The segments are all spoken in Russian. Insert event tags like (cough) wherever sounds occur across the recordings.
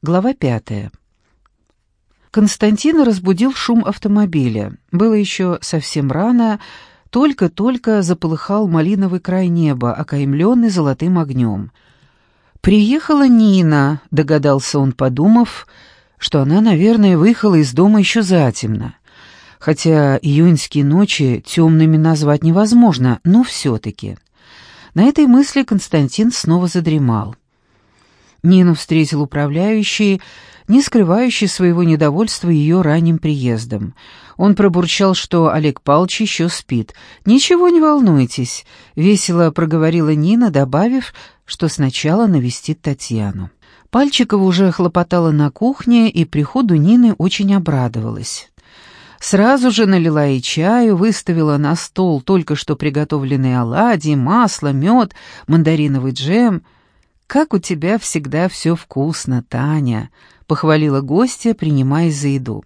Глава пятая. Константина разбудил шум автомобиля. Было еще совсем рано, только-только заполыхал малиновый край неба, окаймленный золотым огнем. «Приехала Нина», — догадался он, подумав, что она, наверное, выехала из дома еще затемно. Хотя июньские ночи темными назвать невозможно, но все-таки. На этой мысли Константин снова задремал. Нину встретил управляющий, не скрывающий своего недовольства ее ранним приездом. Он пробурчал, что Олег Павлович еще спит. «Ничего не волнуйтесь», — весело проговорила Нина, добавив, что сначала навестит Татьяну. Пальчикова уже хлопотала на кухне, и приходу Нины очень обрадовалась. Сразу же налила ей чаю, выставила на стол только что приготовленные оладьи, масло, мед, мандариновый джем — «Как у тебя всегда все вкусно, Таня», — похвалила гостья, принимаясь за еду.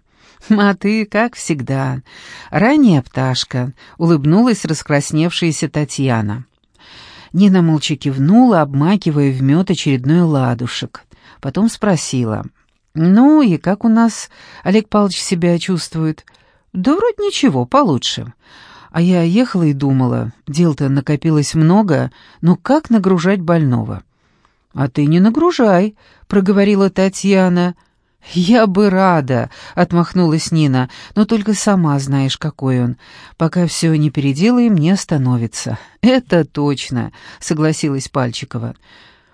«А ты, как всегда, ранняя пташка», — улыбнулась раскрасневшаяся Татьяна. Нина молча кивнула, обмакивая в мед очередной ладушек. Потом спросила. «Ну и как у нас Олег Павлович себя чувствует?» «Да вроде ничего, получше». А я ехала и думала, дел-то накопилось много, но как нагружать больного? «А ты не нагружай», — проговорила Татьяна. «Я бы рада», — отмахнулась Нина, — «но только сама знаешь, какой он. Пока все не переделаем, не остановится». «Это точно», — согласилась Пальчикова.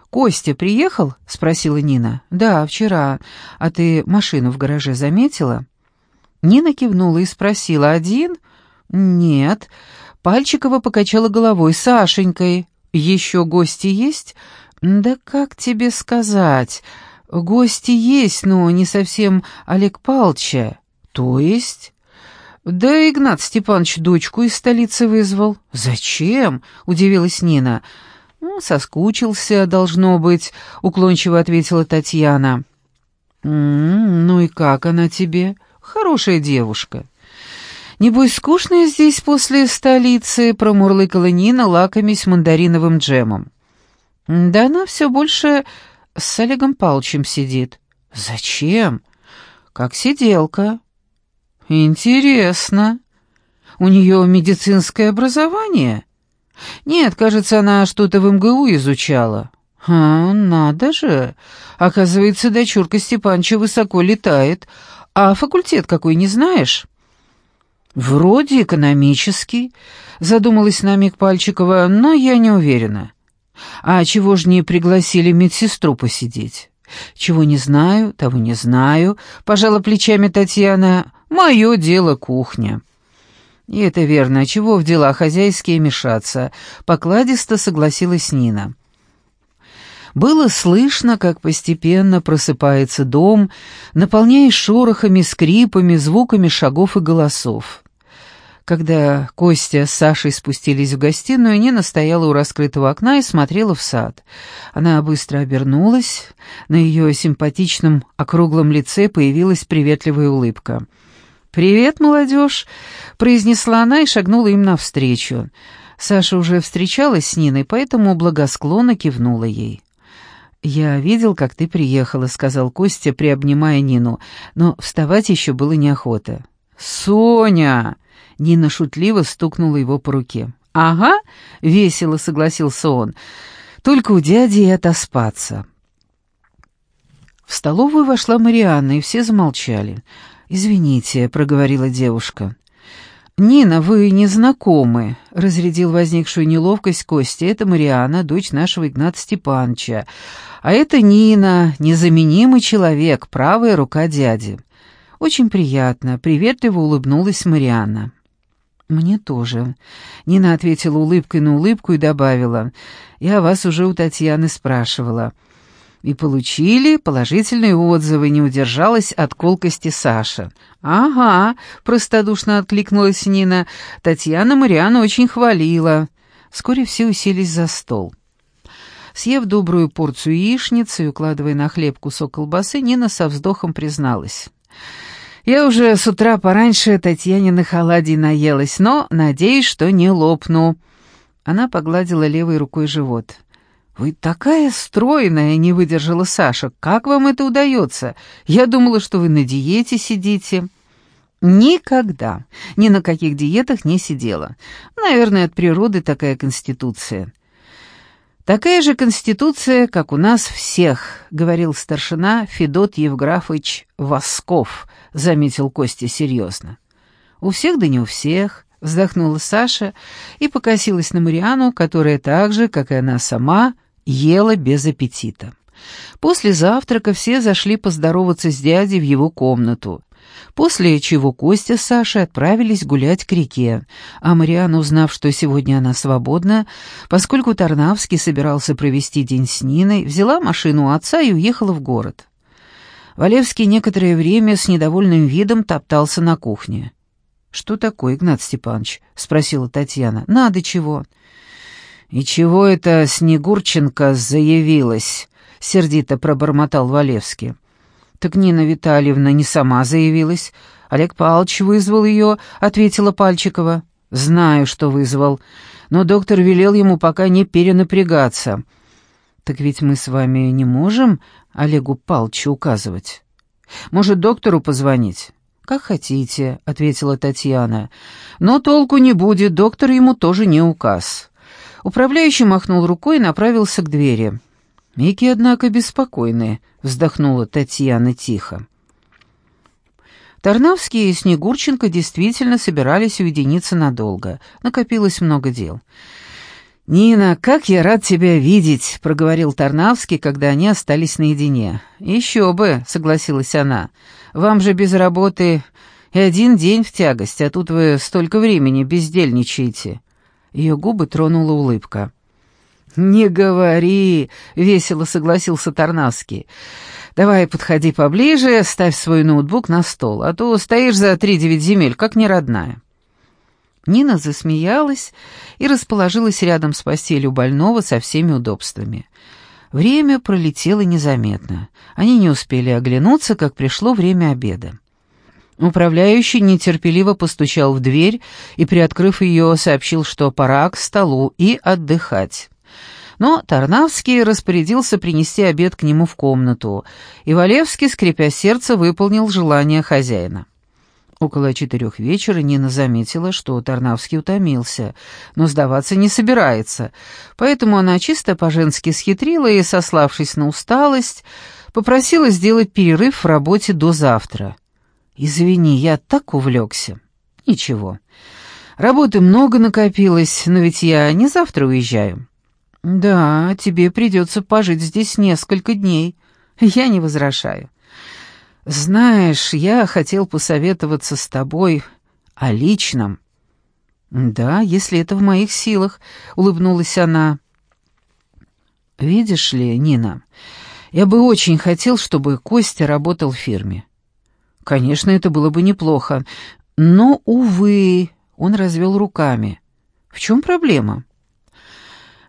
«Костя приехал?» — спросила Нина. «Да, вчера. А ты машину в гараже заметила?» Нина кивнула и спросила. «Один?» «Нет». Пальчикова покачала головой. «Сашенькой. Еще гости есть?» «Да как тебе сказать? Гости есть, но не совсем Олег Палча. То есть?» «Да Игнат Степанович дочку из столицы вызвал». «Зачем?» — удивилась Нина. «Ну, соскучился, должно быть», — уклончиво ответила Татьяна. «М -м, «Ну и как она тебе? Хорошая девушка». «Небось, скучно здесь после столицы», — промурлыкала Нина, лакомясь мандариновым джемом. Да она все больше с Олегом Павловичем сидит. Зачем? Как сиделка. Интересно. У нее медицинское образование? Нет, кажется, она что-то в МГУ изучала. А, надо же. Оказывается, дочурка Степанча высоко летает. А факультет какой, не знаешь? Вроде экономический, задумалась на миг Пальчикова, но я не уверена. А чего ж не пригласили медсестру посидеть? Чего не знаю, того не знаю, пожала плечами Татьяна. Мое дело кухня. И это верно, чего в дела хозяйские мешаться, покладисто согласилась Нина. Было слышно, как постепенно просыпается дом, наполняясь шорохами, скрипами, звуками шагов и голосов. Когда Костя с Сашей спустились в гостиную, Нина стояла у раскрытого окна и смотрела в сад. Она быстро обернулась, на ее симпатичном округлом лице появилась приветливая улыбка. «Привет, молодежь!» — произнесла она и шагнула им навстречу. Саша уже встречалась с Ниной, поэтому благосклонно кивнула ей. «Я видел, как ты приехала», — сказал Костя, приобнимая Нину, но вставать еще было неохота. «Соня!» Нина шутливо стукнула его по руке. «Ага», — весело согласился он, — «только у дяди и отоспаться». В столовую вошла Марианна, и все замолчали. «Извините», — проговорила девушка. «Нина, вы не знакомы», — разрядил возникшую неловкость Костя. «Это Марианна, дочь нашего Игната Степановича. А это Нина, незаменимый человек, правая рука дяди». «Очень приятно», — приветливо улыбнулась Марианна. «Мне тоже». Нина ответила улыбкой на улыбку и добавила. «Я вас уже у Татьяны спрашивала». И получили положительные отзывы, не удержалась от колкости Саша. «Ага», — простодушно откликнулась Нина. «Татьяна Мариана очень хвалила». Вскоре все уселись за стол. Съев добрую порцию яичницы и укладывая на хлеб кусок колбасы, Нина со вздохом призналась. Я уже с утра пораньше Татьяниных оладий наелась, но надеюсь, что не лопну». Она погладила левой рукой живот. «Вы такая стройная!» — не выдержала Саша. «Как вам это удается? Я думала, что вы на диете сидите». «Никогда. Ни на каких диетах не сидела. Наверное, от природы такая конституция». «Такая же конституция, как у нас всех», — говорил старшина Федот Евграфович Восков, — заметил Костя серьезно. «У всех да не у всех», — вздохнула Саша и покосилась на Мариану, которая так же, как и она сама, — ела без аппетита. После завтрака все зашли поздороваться с дядей в его комнату, после чего Костя с Сашей отправились гулять к реке, а Мариана, узнав, что сегодня она свободна, поскольку Тарнавский собирался провести день с Ниной, взяла машину у отца и уехала в город. Валевский некоторое время с недовольным видом топтался на кухне. «Что такое, Игнат Степанович?» — спросила Татьяна. «Надо чего?» «И чего это Снегурченко заявилась?» — сердито пробормотал Валевский. «Так Нина Витальевна не сама заявилась. Олег Павлович вызвал ее», — ответила Пальчикова. «Знаю, что вызвал, но доктор велел ему пока не перенапрягаться». «Так ведь мы с вами не можем Олегу Палчу указывать. Может, доктору позвонить?» «Как хотите», — ответила Татьяна. «Но толку не будет, доктор ему тоже не указ». Управляющий махнул рукой и направился к двери. «Мики, однако, беспокойные», — вздохнула Татьяна тихо. Тарнавский и Снегурченко действительно собирались уединиться надолго. Накопилось много дел. «Нина, как я рад тебя видеть», — проговорил Тарнавский, когда они остались наедине. «Еще бы», — согласилась она. «Вам же без работы и один день в тягость, а тут вы столько времени бездельничаете». Ее губы тронула улыбка. «Не говори!» — весело согласился Тарнавский. «Давай подходи поближе, ставь свой ноутбук на стол, а то стоишь за три девять земель, как неродная». Нина засмеялась и расположилась рядом с постелью больного со всеми удобствами. Время пролетело незаметно. Они не успели оглянуться, как пришло время обеда. Управляющий нетерпеливо постучал в дверь и, приоткрыв ее, сообщил, что пора к столу и отдыхать. Но Тарнавский распорядился принести обед к нему в комнату, и Валевский, скрипя сердце, выполнил желание хозяина. Около четырех вечера Нина заметила, что Тарнавский утомился, но сдаваться не собирается, поэтому она чисто по-женски схитрила и, сославшись на усталость, попросила сделать перерыв в работе до завтра. «Извини, я так увлекся». «Ничего. Работы много накопилось, но ведь я не завтра уезжаю». «Да, тебе придется пожить здесь несколько дней. Я не возражаю». «Знаешь, я хотел посоветоваться с тобой о личном». «Да, если это в моих силах», — улыбнулась она. «Видишь ли, Нина, я бы очень хотел, чтобы Костя работал в фирме. Конечно, это было бы неплохо. Но, увы, он развел руками. В чем проблема?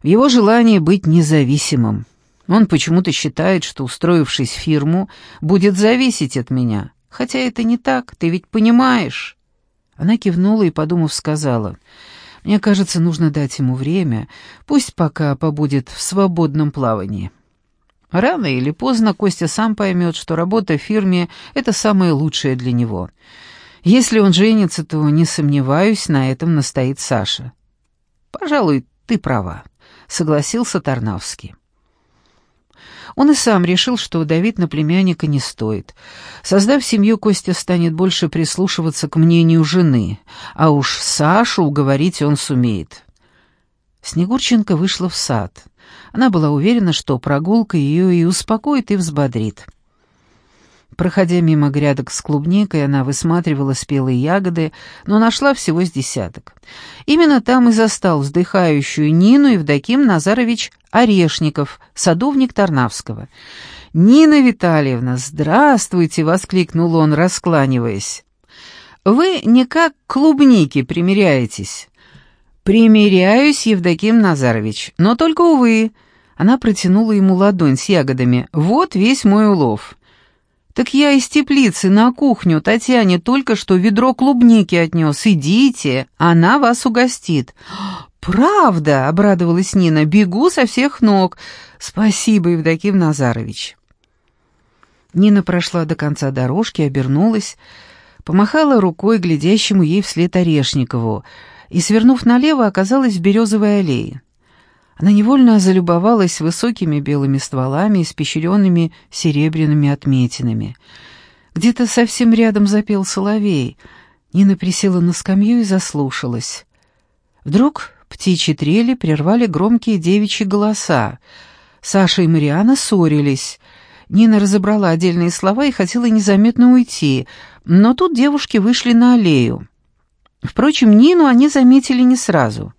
В его желании быть независимым. Он почему-то считает, что, устроившись в фирму, будет зависеть от меня. Хотя это не так, ты ведь понимаешь. Она кивнула и, подумав, сказала, «Мне кажется, нужно дать ему время, пусть пока побудет в свободном плавании». Рано или поздно Костя сам поймет, что работа в фирме — это самое лучшее для него. Если он женится, то, не сомневаюсь, на этом настоит Саша. «Пожалуй, ты права», — согласился Тарнавский. Он и сам решил, что давить на племянника не стоит. Создав семью, Костя станет больше прислушиваться к мнению жены, а уж Сашу уговорить он сумеет. Снегурченко вышла в сад. Она была уверена, что прогулка ее и успокоит, и взбодрит. Проходя мимо грядок с клубникой, она высматривала спелые ягоды, но нашла всего с десяток. Именно там и застал вздыхающую Нину Евдоким Назарович Орешников, садовник Тарнавского. «Нина Витальевна, здравствуйте!» — воскликнул он, раскланиваясь. «Вы никак к клубнике примеряетесь?» «Примеряюсь, Евдоким Назарович, но только, увы». Она протянула ему ладонь с ягодами. «Вот весь мой улов». «Так я из теплицы на кухню Татьяне только что ведро клубники отнес. Идите, она вас угостит». «Правда!» — обрадовалась Нина. «Бегу со всех ног. Спасибо, Евдоким Назарович». Нина прошла до конца дорожки, обернулась, помахала рукой глядящему ей вслед Орешникову и, свернув налево, оказалась в березовой аллее. Она невольно залюбовалась высокими белыми стволами, испещренными серебряными отметинами. Где-то совсем рядом запел соловей. Нина присела на скамью и заслушалась. Вдруг птичьи трели прервали громкие девичьи голоса. Саша и Мариана ссорились. Нина разобрала отдельные слова и хотела незаметно уйти, но тут девушки вышли на аллею. Впрочем, Нину они заметили не сразу.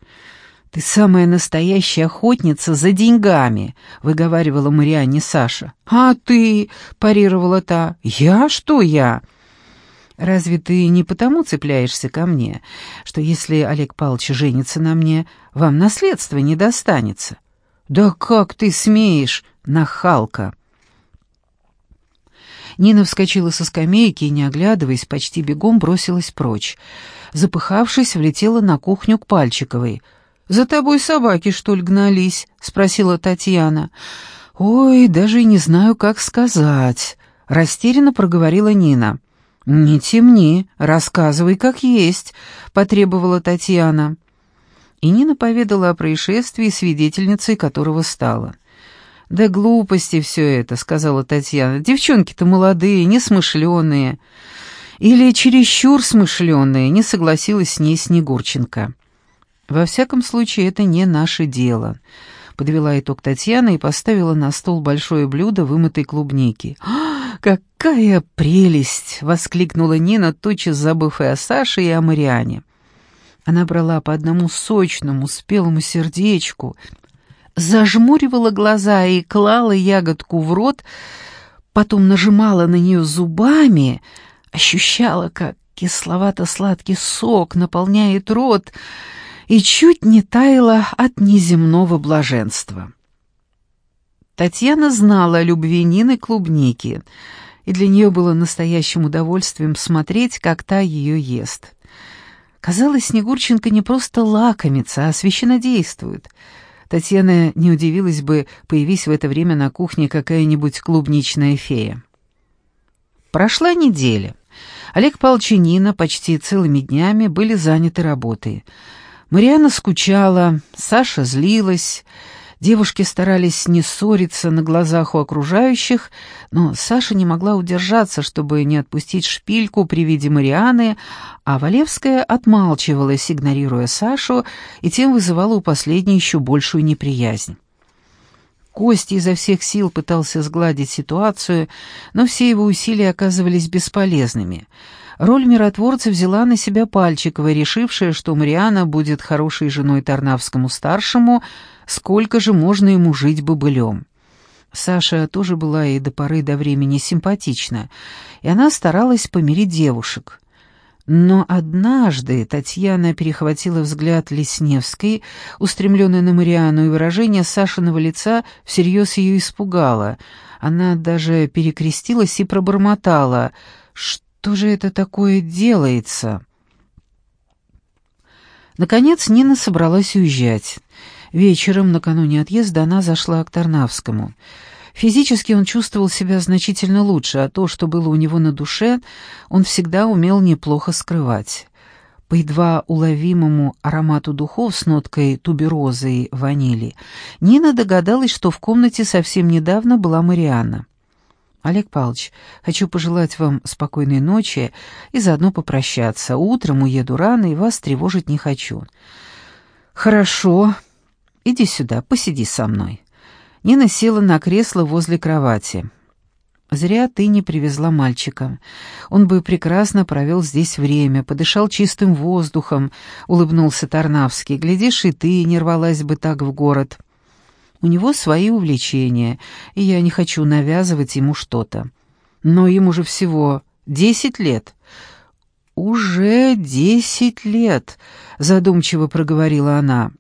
«Ты самая настоящая охотница за деньгами», — выговаривала Марианне Саша. «А ты?» — парировала та. «Я? Что я?» «Разве ты не потому цепляешься ко мне, что если Олег Павлович женится на мне, вам наследство не достанется?» «Да как ты смеешь, нахалка!» Нина вскочила со скамейки и, не оглядываясь, почти бегом бросилась прочь. Запыхавшись, влетела на кухню к Пальчиковой — «За тобой собаки, что ли, гнались?» — спросила Татьяна. «Ой, даже и не знаю, как сказать», — растерянно проговорила Нина. «Не темни, рассказывай, как есть», — потребовала Татьяна. И Нина поведала о происшествии, свидетельницей которого стала. «Да глупости все это», — сказала Татьяна. «Девчонки-то молодые, несмышленые». «Или чересчур смышленые», — не согласилась с ней Снегурченко. «Во всяком случае, это не наше дело», — подвела итог Татьяна и поставила на стол большое блюдо вымытой клубники. «А, какая прелесть!» — воскликнула Нина, тотчас забыв и о Саше, и о Мариане. Она брала по одному сочному, спелому сердечку, зажмуривала глаза и клала ягодку в рот, потом нажимала на нее зубами, ощущала, как кисловато-сладкий сок наполняет рот, и чуть не таяла от неземного блаженства. Татьяна знала о любви Нины клубники, и для нее было настоящим удовольствием смотреть, как та ее ест. Казалось, Снегурченко не просто лакомится, а священнодействует. Татьяна не удивилась бы, появись в это время на кухне какая-нибудь клубничная фея. Прошла неделя. Олег Павлович и Нина почти целыми днями были заняты работой — Мариана скучала, Саша злилась. Девушки старались не ссориться на глазах у окружающих, но Саша не могла удержаться, чтобы не отпустить шпильку при виде Марианы, а Валевская отмалчивалась, игнорируя Сашу, и тем вызывала у последней еще большую неприязнь. Костя изо всех сил пытался сгладить ситуацию, но все его усилия оказывались бесполезными — Роль миротворца взяла на себя Пальчикова, решившая, что Мариана будет хорошей женой Тарнавскому-старшему, сколько же можно ему жить бобылем. Саша тоже была и до поры до времени симпатична, и она старалась помирить девушек. Но однажды Татьяна перехватила взгляд Лесневской, устремленный на Мариану, и выражение Сашиного лица всерьез ее испугало. Она даже перекрестилась и пробормотала, что что же это такое делается?» Наконец Нина собралась уезжать. Вечером, накануне отъезда, она зашла к Тарнавскому. Физически он чувствовал себя значительно лучше, а то, что было у него на душе, он всегда умел неплохо скрывать. По едва уловимому аромату духов с ноткой туберозы и ванили, Нина догадалась, что в комнате совсем недавно была Марианна. Олег Павлович, хочу пожелать вам спокойной ночи и заодно попрощаться. Утром уеду рано и вас тревожить не хочу. Хорошо. Иди сюда, посиди со мной. Нина села на кресло возле кровати. Зря ты не привезла мальчика. Он бы прекрасно провел здесь время, подышал чистым воздухом, улыбнулся Тарнавский. Глядишь, и ты не рвалась бы так в город. — у него свои увлечения, и я не хочу навязывать ему что-то. Но ему же всего десять лет. «Уже десять лет», — задумчиво проговорила она.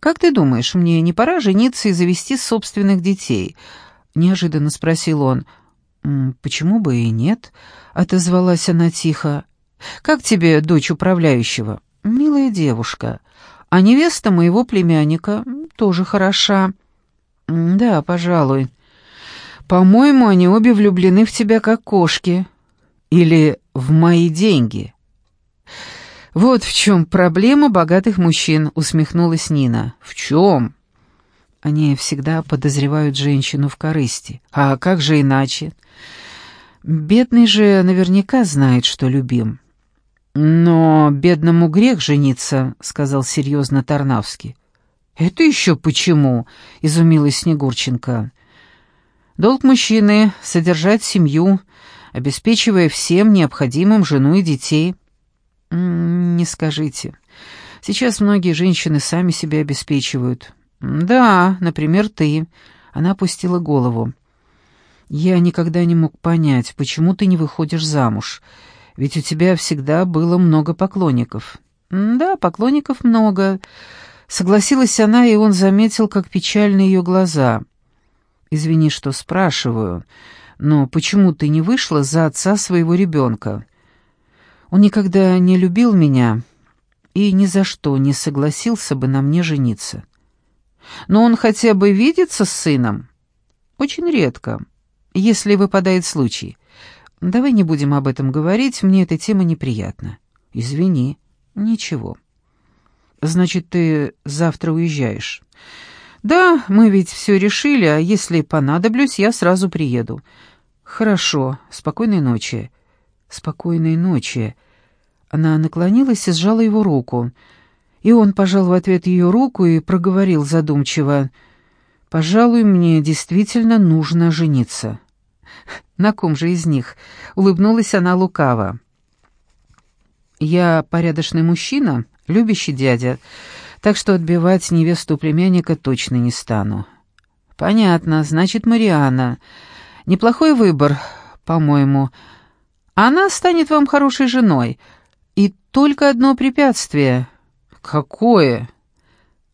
«Как ты думаешь, мне не пора жениться и завести собственных детей?» — неожиданно спросил он. «Почему бы и нет?» — отозвалась она тихо. «Как тебе дочь управляющего?» «Милая девушка. А невеста моего племянника тоже хороша. Да, пожалуй. По-моему, они обе влюблены в тебя как кошки. Или в мои деньги. Вот в чем проблема богатых мужчин, усмехнулась Нина. В чем? Они всегда подозревают женщину в корысти. А как же иначе? Бедный же наверняка знает, что любим. Но бедному грех жениться, сказал серьезно Тарнавский. Это еще почему? изумилась Снегурченко. Долг мужчины — содержать семью, обеспечивая всем необходимым жену и детей. Не скажите. Сейчас многие женщины сами себя обеспечивают. «Да, например, ты». Она опустила голову. «Я никогда не мог понять, почему ты не выходишь замуж, ведь у тебя всегда было много поклонников». «Да, поклонников много», — согласилась она, и он заметил, как печальны ее глаза. «Извини, что спрашиваю, но почему ты не вышла за отца своего ребенка? Он никогда не любил меня и ни за что не согласился бы на мне жениться». Но он хотя бы видится с сыном? Очень редко, если выпадает случай. Давай не будем об этом говорить, мне эта тема неприятна. Извини. Ничего. Значит, ты завтра уезжаешь? Да, мы ведь все решили, а если понадоблюсь, я сразу приеду. Хорошо. Спокойной ночи. Спокойной ночи. Она наклонилась и сжала его руку. И он пожал в ответ ее руку и проговорил задумчиво. «Пожалуй, мне действительно нужно жениться». (laughs) «На ком же из них?» — улыбнулась она лукаво. «Я порядочный мужчина, любящий дядя, так что отбивать невесту племянника точно не стану». «Понятно, значит, Мариана. Неплохой выбор, по-моему. Она станет вам хорошей женой. И только одно препятствие «Какое?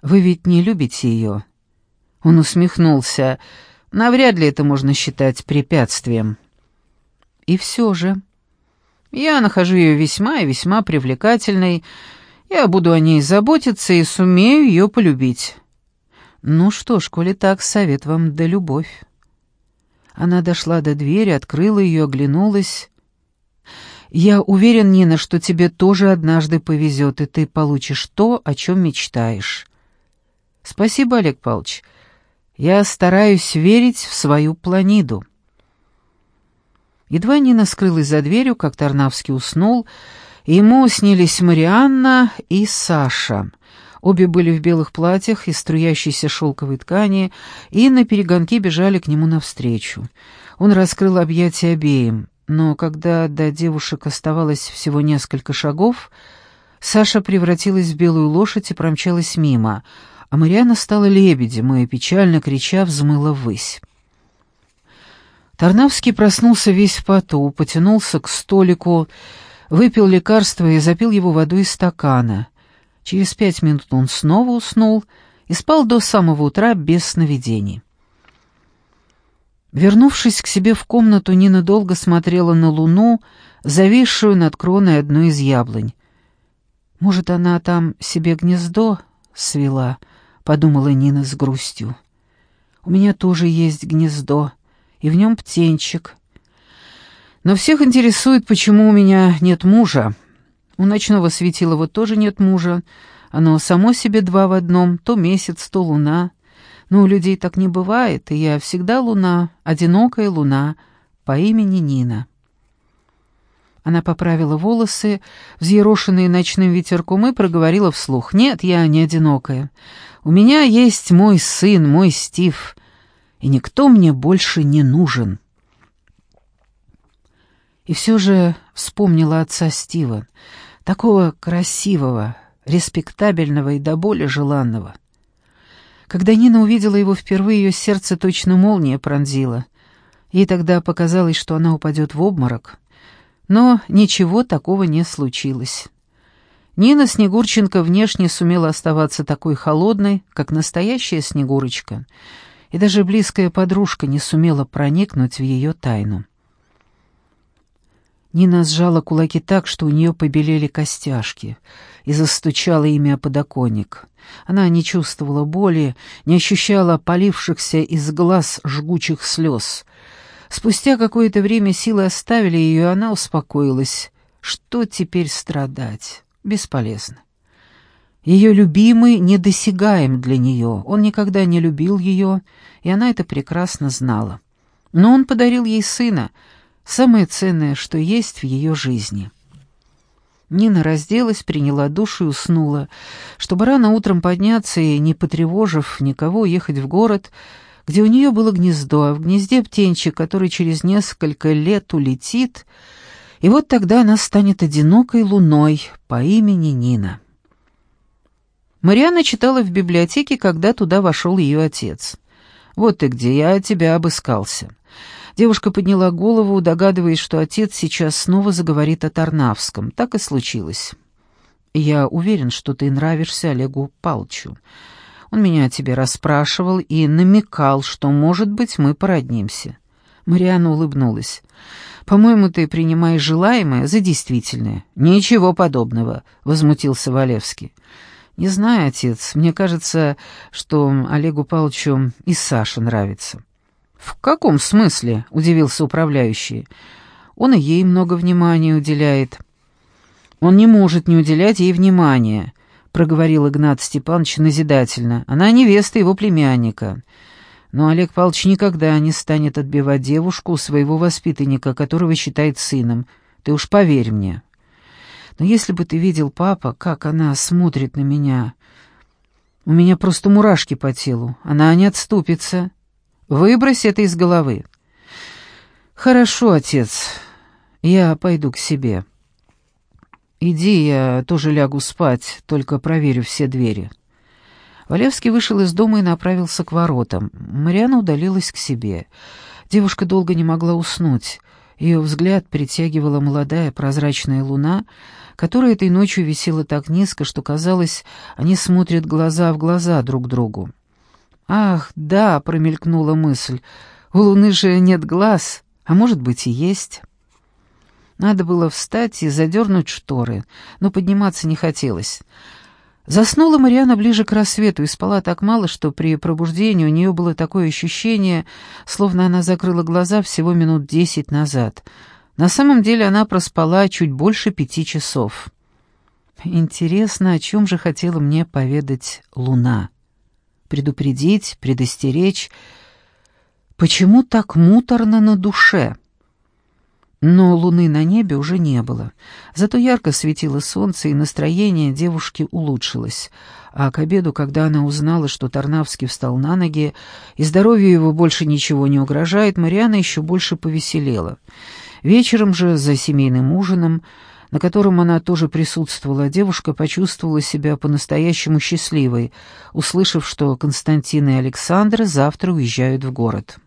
Вы ведь не любите ее?» Он усмехнулся. «Навряд ли это можно считать препятствием». «И все же...» «Я нахожу ее весьма и весьма привлекательной. Я буду о ней заботиться и сумею ее полюбить». «Ну что ж, коли так, совет вам да любовь». Она дошла до двери, открыла ее, оглянулась. Я уверен, Нина, что тебе тоже однажды повезет, и ты получишь то, о чем мечтаешь. Спасибо, Олег Павлович. Я стараюсь верить в свою планиду. Едва Нина скрылась за дверью, как Тарнавский уснул, ему снились Марианна и Саша. Обе были в белых платьях из струящейся шелковой ткани и на перегонки бежали к нему навстречу. Он раскрыл объятия обеим но когда до девушек оставалось всего несколько шагов, Саша превратилась в белую лошадь и промчалась мимо, а Мариана стала лебедем и, печально крича, взмыла ввысь. Тарнавский проснулся весь в поту, потянулся к столику, выпил лекарство и запил его водой из стакана. Через пять минут он снова уснул и спал до самого утра без сновидений. Вернувшись к себе в комнату, Нина долго смотрела на луну, зависшую над кроной одной из яблонь. «Может, она там себе гнездо свела?» — подумала Нина с грустью. «У меня тоже есть гнездо, и в нем птенчик. Но всех интересует, почему у меня нет мужа. У ночного светилова тоже нет мужа. Оно само себе два в одном, то месяц, то луна». Но у людей так не бывает, и я всегда луна, одинокая луна, по имени Нина. Она поправила волосы, взъерошенные ночным ветерком, и проговорила вслух. «Нет, я не одинокая. У меня есть мой сын, мой Стив, и никто мне больше не нужен». И все же вспомнила отца Стива, такого красивого, респектабельного и до боли желанного. Когда Нина увидела его впервые, ее сердце точно молния пронзила. Ей тогда показалось, что она упадет в обморок. Но ничего такого не случилось. Нина Снегурченко внешне сумела оставаться такой холодной, как настоящая Снегурочка, и даже близкая подружка не сумела проникнуть в ее тайну. Нина сжала кулаки так, что у нее побелели костяшки, и застучала ими о подоконник. Она не чувствовала боли, не ощущала полившихся из глаз жгучих слез. Спустя какое-то время силы оставили ее, и она успокоилась. Что теперь страдать? Бесполезно. Ее любимый недосягаем для нее, он никогда не любил ее, и она это прекрасно знала. Но он подарил ей сына, самое ценное, что есть в ее жизни. Нина разделась, приняла душ и уснула, чтобы рано утром подняться и, не потревожив никого, ехать в город, где у нее было гнездо, а в гнезде птенчик, который через несколько лет улетит, и вот тогда она станет одинокой луной по имени Нина. Мариана читала в библиотеке, когда туда вошел ее отец. «Вот ты где, я тебя обыскался». Девушка подняла голову, догадываясь, что отец сейчас снова заговорит о Тарнавском. Так и случилось. «Я уверен, что ты нравишься Олегу Палчу. Он меня о тебе расспрашивал и намекал, что, может быть, мы породнимся». Мариана улыбнулась. «По-моему, ты принимаешь желаемое за действительное». «Ничего подобного», — возмутился Валевский. «Не знаю, отец, мне кажется, что Олегу Павловичу и Саша нравится». «В каком смысле?» — удивился управляющий. «Он и ей много внимания уделяет». «Он не может не уделять ей внимания», — проговорил Игнат Степанович назидательно. «Она невеста его племянника». Но Олег Павлович никогда не станет отбивать девушку у своего воспитанника, которого считает сыном. Ты уж поверь мне. Но если бы ты видел, папа, как она смотрит на меня... У меня просто мурашки по телу. Она не отступится. Выбрось это из головы. Хорошо, отец. Я пойду к себе. Иди, я тоже лягу спать, только проверю все двери. Валевский вышел из дома и направился к воротам. Мариана удалилась к себе. Девушка долго не могла уснуть. Ее взгляд притягивала молодая прозрачная луна, которая этой ночью висела так низко, что казалось, они смотрят глаза в глаза друг другу. «Ах, да», — промелькнула мысль, — «у луны же нет глаз, а может быть и есть». Надо было встать и задернуть шторы, но подниматься не хотелось. Заснула Мариана ближе к рассвету и спала так мало, что при пробуждении у нее было такое ощущение, словно она закрыла глаза всего минут десять назад. На самом деле она проспала чуть больше пяти часов. Интересно, о чем же хотела мне поведать Луна? Предупредить, предостеречь. Почему так муторно на душе? Но луны на небе уже не было. Зато ярко светило солнце, и настроение девушки улучшилось. А к обеду, когда она узнала, что Тарнавский встал на ноги, и здоровью его больше ничего не угрожает, Мариана еще больше повеселела. Вечером же, за семейным ужином, на котором она тоже присутствовала, девушка почувствовала себя по-настоящему счастливой, услышав, что Константин и Александра завтра уезжают в город.